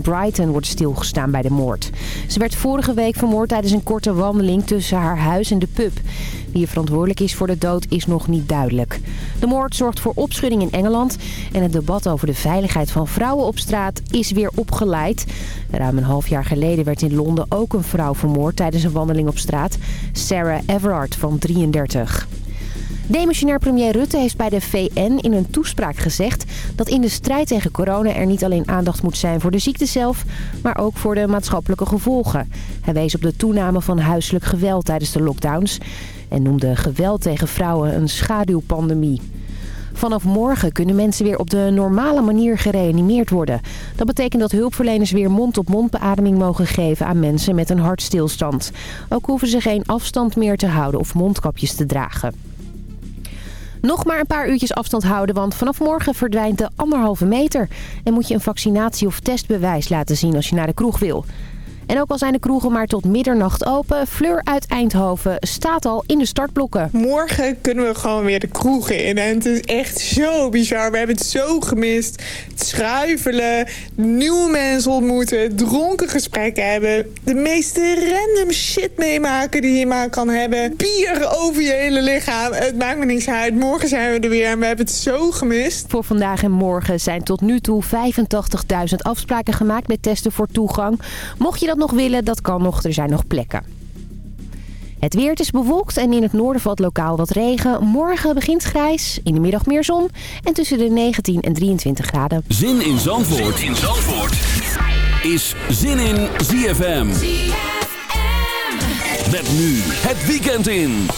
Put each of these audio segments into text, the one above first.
Brighton wordt stilgestaan bij de moord. Ze werd vorige week vermoord tijdens een korte wandeling tussen haar huis en de pub. Wie er verantwoordelijk is voor de dood is nog niet duidelijk. De moord zorgt voor opschudding in Engeland en het debat over de veiligheid van vrouwen op straat is weer opgeleid. Ruim een half jaar geleden werd in Londen ook een vrouw vermoord tijdens een wandeling op straat. Sarah Everard van 33. Demissionair premier Rutte heeft bij de VN in een toespraak gezegd... dat in de strijd tegen corona er niet alleen aandacht moet zijn voor de ziekte zelf... maar ook voor de maatschappelijke gevolgen. Hij wees op de toename van huiselijk geweld tijdens de lockdowns... en noemde geweld tegen vrouwen een schaduwpandemie. Vanaf morgen kunnen mensen weer op de normale manier gereanimeerd worden. Dat betekent dat hulpverleners weer mond-op-mond beademing mogen geven aan mensen met een hartstilstand. Ook hoeven ze geen afstand meer te houden of mondkapjes te dragen. Nog maar een paar uurtjes afstand houden, want vanaf morgen verdwijnt de anderhalve meter. En moet je een vaccinatie- of testbewijs laten zien als je naar de kroeg wil. En ook al zijn de kroegen maar tot middernacht open, Fleur uit Eindhoven staat al in de startblokken. Morgen kunnen we gewoon weer de kroegen in. En het is echt zo bizar. We hebben het zo gemist. Het schuifelen, nieuwe mensen ontmoeten, dronken gesprekken hebben. De meeste random shit meemaken die je maar kan hebben. Bier over je hele lichaam. Het maakt me niks uit. Morgen zijn we er weer en we hebben het zo gemist. Voor vandaag en morgen zijn tot nu toe 85.000 afspraken gemaakt met testen voor toegang. Mocht je dat nog willen, dat kan nog. Er zijn nog plekken. Het weer is bewolkt en in het noorden valt lokaal wat regen. Morgen begint grijs, in de middag meer zon en tussen de 19 en 23 graden. Zin in Zandvoort, zin in Zandvoort. is Zin in ZFM. ZFM. Met nu het weekend in.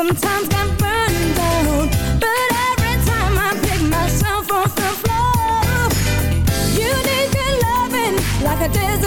sometimes got burned down But every time I pick myself off the floor You need your loving like a desert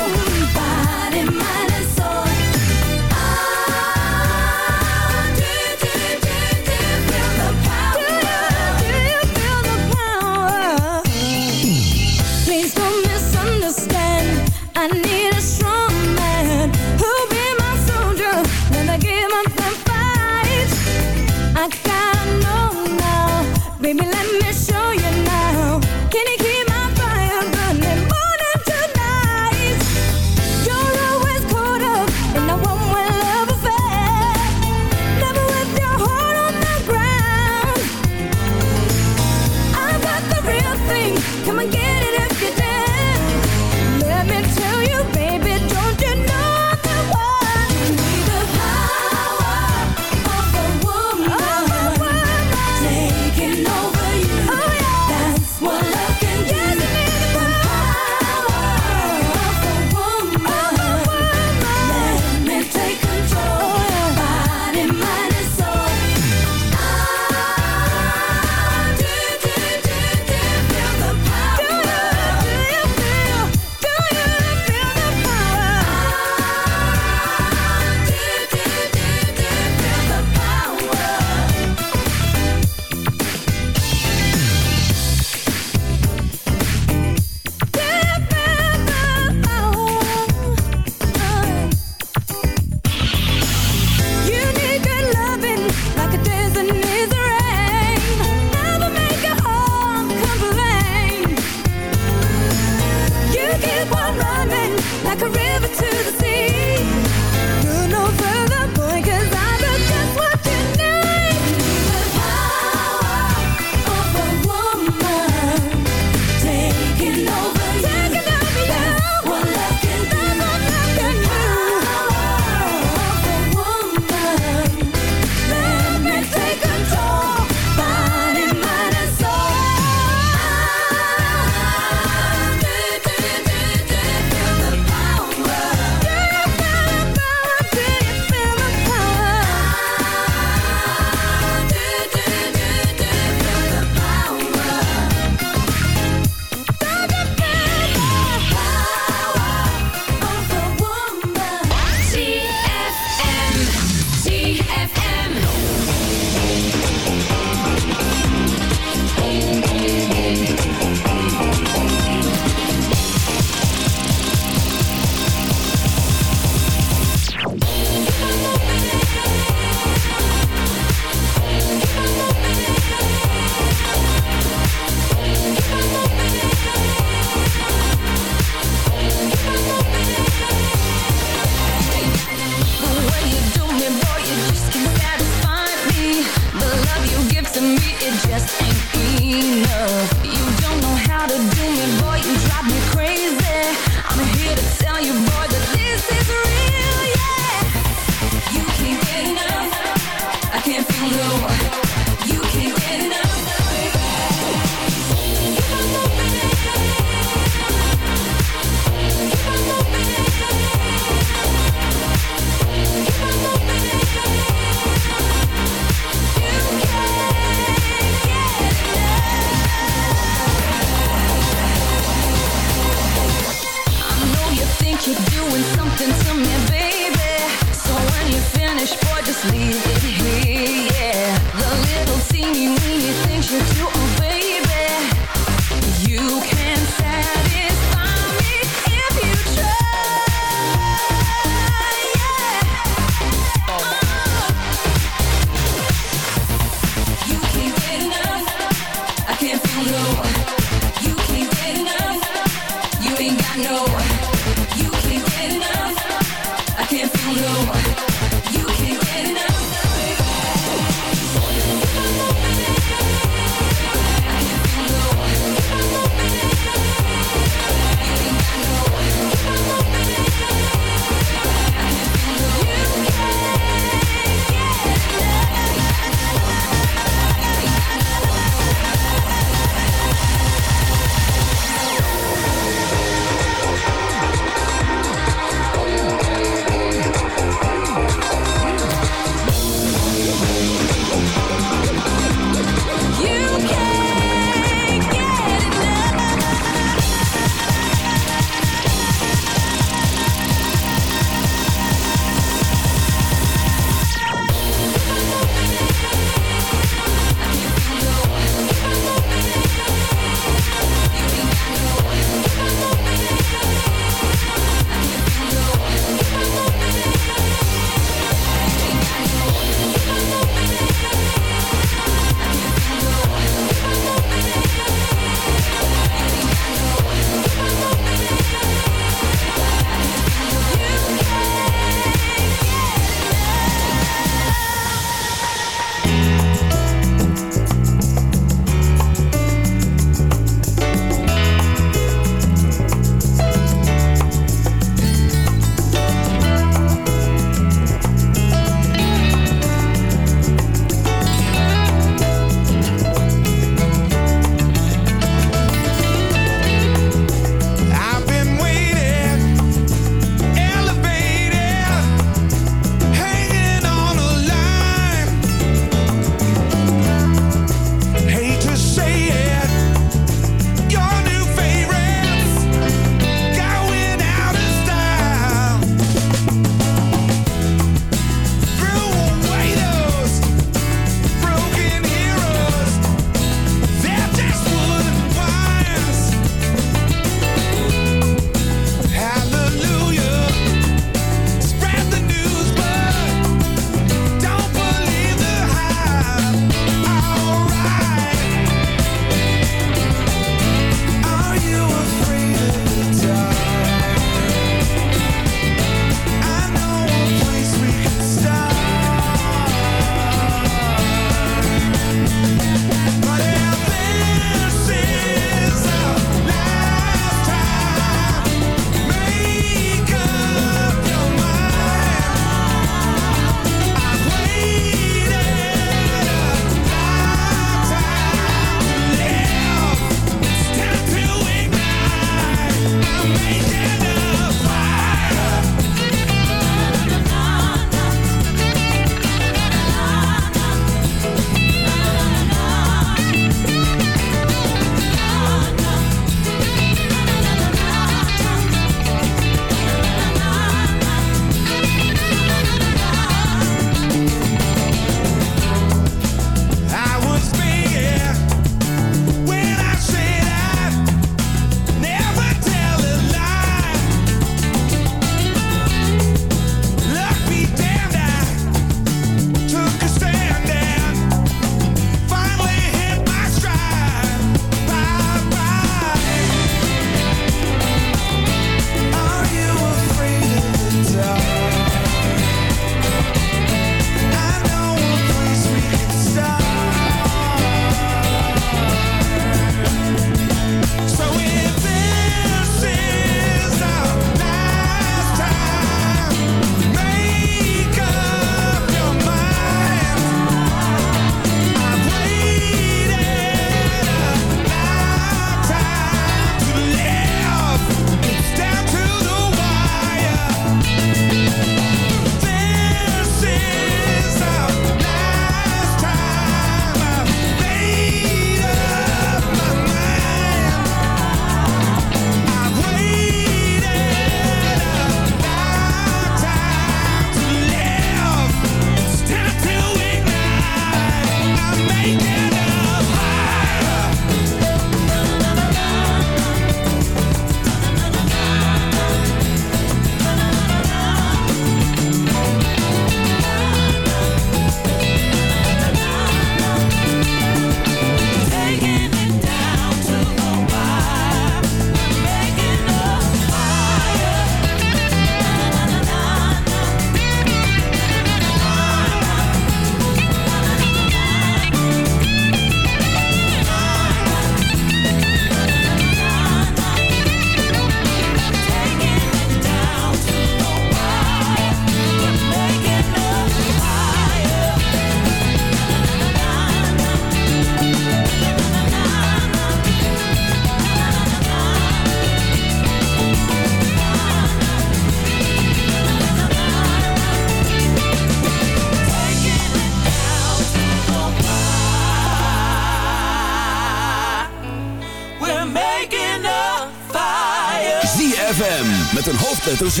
Z.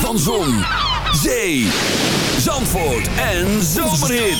Van Zon, Zee, Zandvoort en Zomerhits.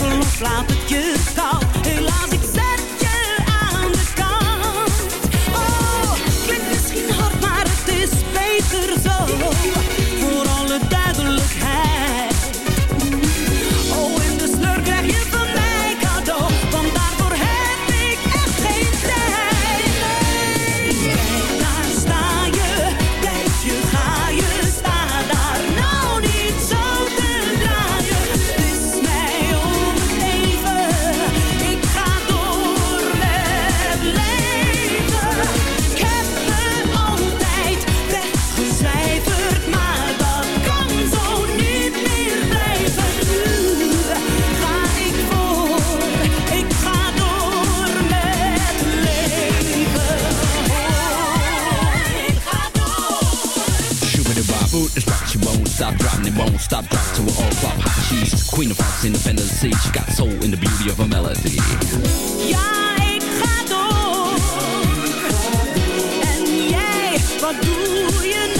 los, laat het je koud. Stop drop to an all flop She's. Queen of Fox in the. She got soul in the beauty of a melody. Ja, ik ga door. En jij, wat doe je nou?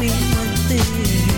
me one thing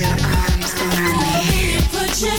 your arms around me. Put your